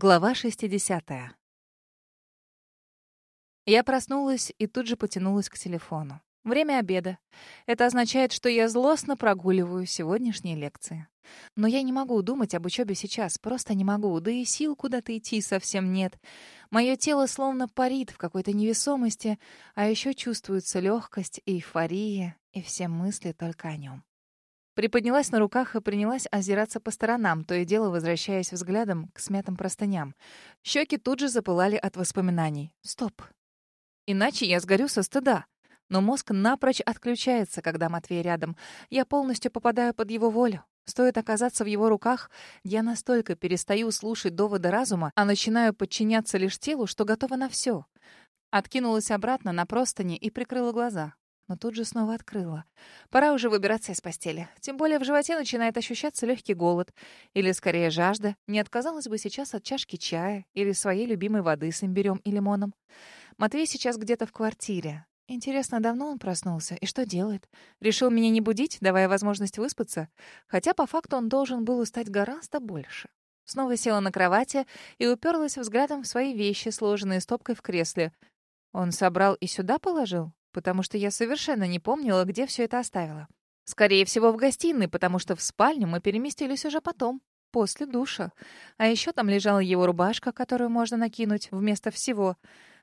Глава 60. Я проснулась и тут же потянулась к телефону. Время обеда. Это означает, что я злостно прогуливаю сегодняшние лекции. Но я не могу думать об учебе сейчас, просто не могу, да и сил куда-то идти совсем нет. Мое тело словно парит в какой-то невесомости, а еще чувствуется легкость, эйфория, и все мысли только о нем. Приподнялась на руках и принялась озираться по сторонам, то и дело возвращаясь взглядом к смятым простыням. Щеки тут же запылали от воспоминаний. Стоп. Иначе я сгорю со стыда. Но мозг напрочь отключается, когда Матвей рядом. Я полностью попадаю под его волю. Стоит оказаться в его руках, я настолько перестаю слушать доводы разума, а начинаю подчиняться лишь телу, что готова на все. Откинулась обратно на простыни и прикрыла глаза но тут же снова открыла. Пора уже выбираться из постели. Тем более в животе начинает ощущаться легкий голод. Или, скорее, жажда. Не отказалась бы сейчас от чашки чая или своей любимой воды с имбирем и лимоном. Матвей сейчас где-то в квартире. Интересно, давно он проснулся? И что делает? Решил меня не будить, давая возможность выспаться? Хотя, по факту, он должен был устать гораздо больше. Снова села на кровати и уперлась взглядом в свои вещи, сложенные стопкой в кресле. Он собрал и сюда положил? Потому что я совершенно не помнила, где все это оставила. Скорее всего, в гостиной, потому что в спальню мы переместились уже потом, после душа. А еще там лежала его рубашка, которую можно накинуть вместо всего.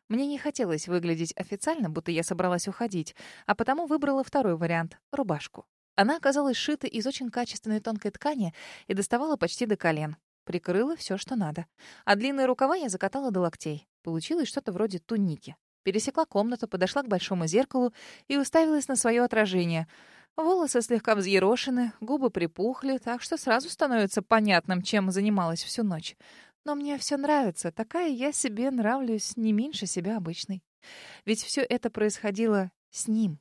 Мне не хотелось выглядеть официально, будто я собралась уходить, а потому выбрала второй вариант — рубашку. Она оказалась сшита из очень качественной тонкой ткани и доставала почти до колен. Прикрыла все, что надо. А длинные рукава я закатала до локтей. Получилось что-то вроде туники. Пересекла комнату, подошла к большому зеркалу и уставилась на свое отражение. Волосы слегка взъерошены, губы припухли, так что сразу становится понятным, чем занималась всю ночь. Но мне все нравится, такая я себе нравлюсь не меньше себя обычной. Ведь все это происходило с ним.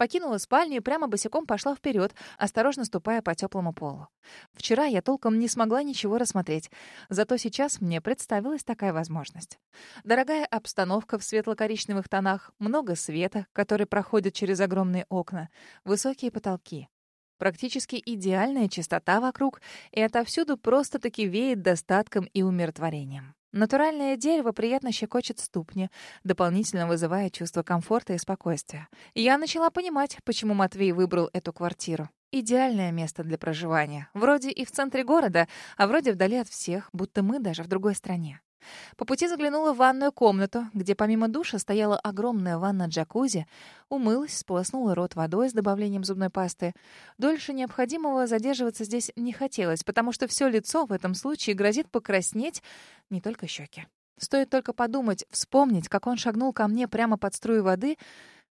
Покинула спальню и прямо босиком пошла вперед, осторожно ступая по теплому полу. Вчера я толком не смогла ничего рассмотреть, зато сейчас мне представилась такая возможность. Дорогая обстановка в светло-коричневых тонах, много света, который проходит через огромные окна, высокие потолки. Практически идеальная чистота вокруг, и отовсюду просто-таки веет достатком и умиротворением. Натуральное дерево приятно щекочет ступни, дополнительно вызывая чувство комфорта и спокойствия. Я начала понимать, почему Матвей выбрал эту квартиру. Идеальное место для проживания. Вроде и в центре города, а вроде вдали от всех, будто мы даже в другой стране. По пути заглянула в ванную комнату, где помимо душа стояла огромная ванна-джакузи, умылась, сполоснула рот водой с добавлением зубной пасты. Дольше необходимого задерживаться здесь не хотелось, потому что все лицо в этом случае грозит покраснеть, не только щеки. Стоит только подумать, вспомнить, как он шагнул ко мне прямо под струю воды.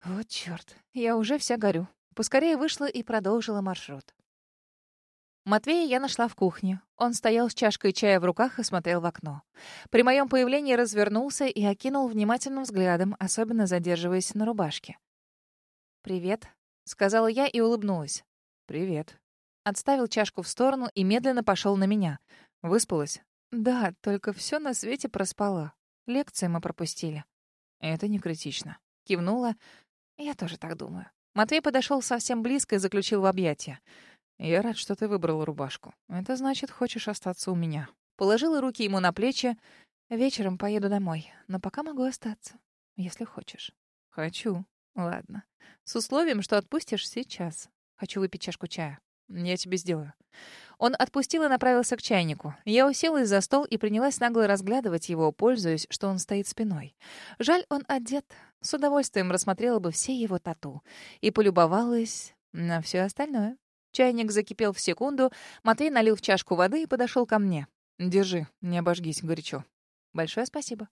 Вот черт, я уже вся горю. Поскорее вышла и продолжила маршрут. Матвея я нашла в кухне. Он стоял с чашкой чая в руках и смотрел в окно. При моем появлении развернулся и окинул внимательным взглядом, особенно задерживаясь на рубашке. «Привет», — сказала я и улыбнулась. «Привет». Отставил чашку в сторону и медленно пошел на меня. «Выспалась?» «Да, только все на свете проспала. Лекции мы пропустили». «Это не критично». Кивнула. «Я тоже так думаю». Матвей подошел совсем близко и заключил в объятия. «Я рад, что ты выбрала рубашку. Это значит, хочешь остаться у меня». Положила руки ему на плечи. «Вечером поеду домой, но пока могу остаться, если хочешь». «Хочу». «Ладно. С условием, что отпустишь сейчас. Хочу выпить чашку чая». «Я тебе сделаю». Он отпустил и направился к чайнику. Я уселась за стол и принялась нагло разглядывать его, пользуясь, что он стоит спиной. Жаль, он одет. С удовольствием рассмотрела бы все его тату. И полюбовалась на все остальное. Чайник закипел в секунду, Матвей налил в чашку воды и подошел ко мне. «Держи, не обожгись горячо». «Большое спасибо».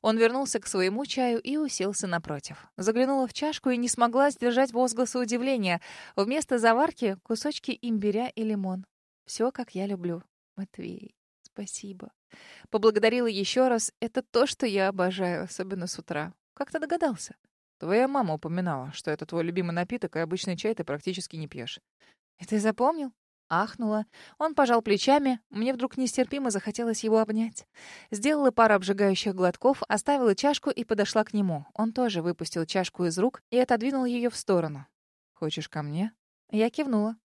Он вернулся к своему чаю и уселся напротив. Заглянула в чашку и не смогла сдержать возгласа удивления. Вместо заварки — кусочки имбиря и лимон. Все, как я люблю. Матвей, спасибо. Поблагодарила еще раз. Это то, что я обожаю, особенно с утра. Как ты догадался? Твоя мама упоминала, что это твой любимый напиток, и обычный чай ты практически не пьешь. «И ты запомнил?» Ахнула. Он пожал плечами. Мне вдруг нестерпимо захотелось его обнять. Сделала пару обжигающих глотков, оставила чашку и подошла к нему. Он тоже выпустил чашку из рук и отодвинул ее в сторону. «Хочешь ко мне?» Я кивнула.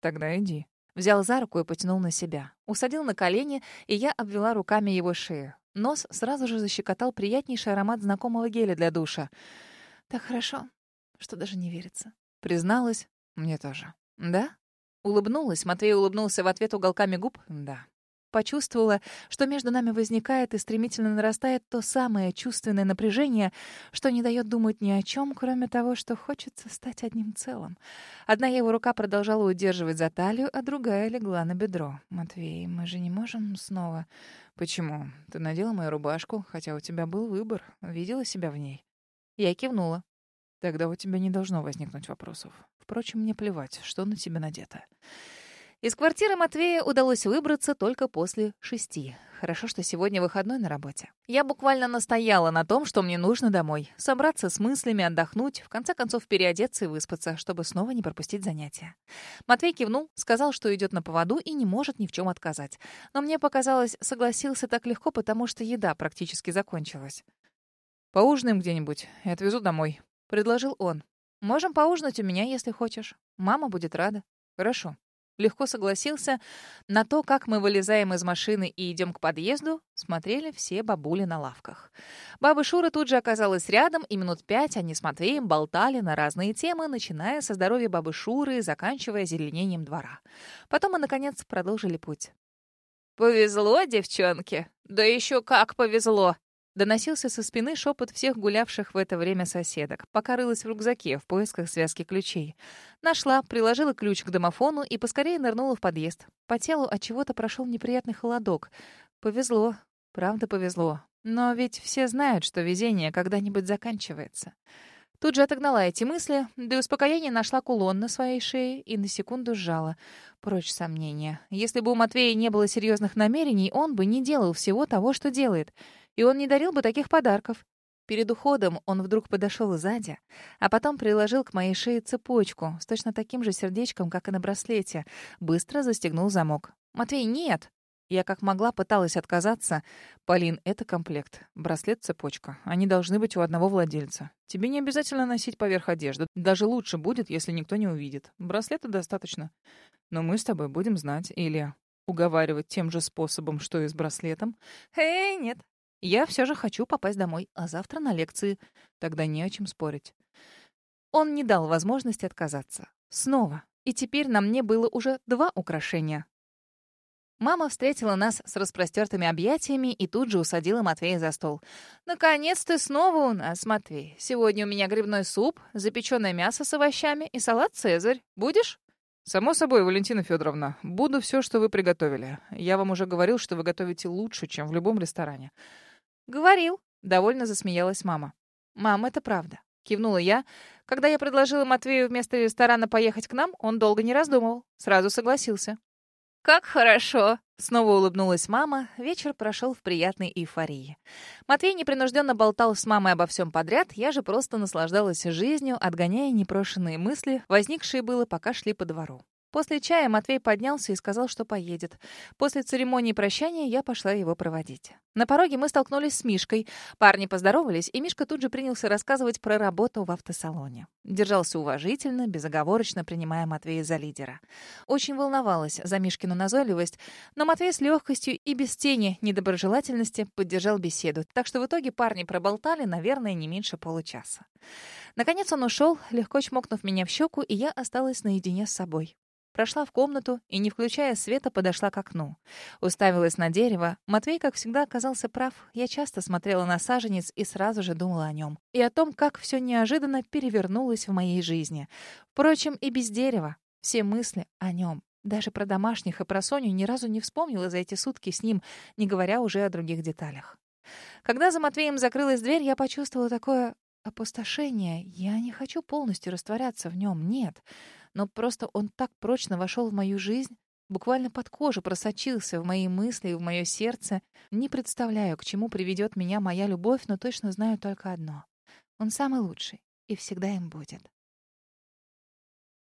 «Тогда иди». Взял за руку и потянул на себя. Усадил на колени, и я обвела руками его шею. Нос сразу же защекотал приятнейший аромат знакомого геля для душа. «Так хорошо, что даже не верится». Призналась. «Мне тоже». «Да?» Улыбнулась. Матвей улыбнулся в ответ уголками губ. «Да». Почувствовала, что между нами возникает и стремительно нарастает то самое чувственное напряжение, что не дает думать ни о чем, кроме того, что хочется стать одним целым. Одна его рука продолжала удерживать за талию, а другая легла на бедро. «Матвей, мы же не можем снова...» «Почему? Ты надела мою рубашку, хотя у тебя был выбор. Видела себя в ней?» Я кивнула. «Тогда у тебя не должно возникнуть вопросов. Впрочем, мне плевать, что на тебе надето». Из квартиры Матвея удалось выбраться только после шести. Хорошо, что сегодня выходной на работе. Я буквально настояла на том, что мне нужно домой. Собраться с мыслями, отдохнуть, в конце концов переодеться и выспаться, чтобы снова не пропустить занятия. Матвей кивнул, сказал, что идет на поводу и не может ни в чем отказать. Но мне показалось, согласился так легко, потому что еда практически закончилась. «Поужинаем где-нибудь и отвезу домой», — предложил он. «Можем поужинать у меня, если хочешь. Мама будет рада». «Хорошо», Легко согласился. На то, как мы вылезаем из машины и идем к подъезду, смотрели все бабули на лавках. Баба Шура тут же оказалась рядом, и минут пять они с Матвеем болтали на разные темы, начиная со здоровья бабы Шуры и заканчивая зеленением двора. Потом мы, наконец, продолжили путь. «Повезло, девчонки! Да еще как повезло!» Доносился со спины шепот всех гулявших в это время соседок, пока рылась в рюкзаке в поисках связки ключей. Нашла, приложила ключ к домофону и поскорее нырнула в подъезд. По телу от чего-то прошел неприятный холодок. Повезло, правда повезло. Но ведь все знают, что везение когда-нибудь заканчивается. Тут же отогнала эти мысли, для успокоения нашла кулон на своей шее и на секунду сжала. Прочь сомнения. Если бы у Матвея не было серьезных намерений, он бы не делал всего того, что делает — и он не дарил бы таких подарков. Перед уходом он вдруг подошел сзади, а потом приложил к моей шее цепочку с точно таким же сердечком, как и на браслете. Быстро застегнул замок. «Матвей, нет!» Я как могла пыталась отказаться. «Полин, это комплект. Браслет-цепочка. Они должны быть у одного владельца. Тебе не обязательно носить поверх одежды. Даже лучше будет, если никто не увидит. Браслета достаточно. Но мы с тобой будем знать. Или уговаривать тем же способом, что и с браслетом. «Эй, нет, я все же хочу попасть домой, а завтра на лекции. Тогда не о чем спорить. Он не дал возможности отказаться. Снова. И теперь на мне было уже два украшения. Мама встретила нас с распростертыми объятиями и тут же усадила Матвея за стол. «Наконец ты снова у нас, Матвей. Сегодня у меня грибной суп, запеченное мясо с овощами и салат «Цезарь». Будешь?» «Само собой, Валентина Федоровна, буду все, что вы приготовили. Я вам уже говорил, что вы готовите лучше, чем в любом ресторане. «Говорил», — довольно засмеялась мама. «Мам, это правда», — кивнула я. Когда я предложила Матвею вместо ресторана поехать к нам, он долго не раздумывал, сразу согласился. «Как хорошо!» — снова улыбнулась мама. Вечер прошел в приятной эйфории. Матвей непринужденно болтал с мамой обо всем подряд, я же просто наслаждалась жизнью, отгоняя непрошенные мысли, возникшие было, пока шли по двору. После чая Матвей поднялся и сказал, что поедет. После церемонии прощания я пошла его проводить. На пороге мы столкнулись с Мишкой. Парни поздоровались, и Мишка тут же принялся рассказывать про работу в автосалоне. Держался уважительно, безоговорочно принимая Матвея за лидера. Очень волновалась за Мишкину назойливость, но Матвей с легкостью и без тени недоброжелательности поддержал беседу, так что в итоге парни проболтали, наверное, не меньше получаса. Наконец он ушел, легко чмокнув меня в щеку, и я осталась наедине с собой. Прошла в комнату и, не включая света, подошла к окну. Уставилась на дерево. Матвей, как всегда, оказался прав. Я часто смотрела на саженец и сразу же думала о нем. И о том, как все неожиданно перевернулось в моей жизни. Впрочем, и без дерева. Все мысли о нем. Даже про домашних и про Соню ни разу не вспомнила за эти сутки с ним, не говоря уже о других деталях. Когда за Матвеем закрылась дверь, я почувствовала такое опустошение. Я не хочу полностью растворяться в нем, нет но просто он так прочно вошел в мою жизнь, буквально под кожу просочился в мои мысли и в мое сердце. Не представляю, к чему приведет меня моя любовь, но точно знаю только одно. Он самый лучший и всегда им будет.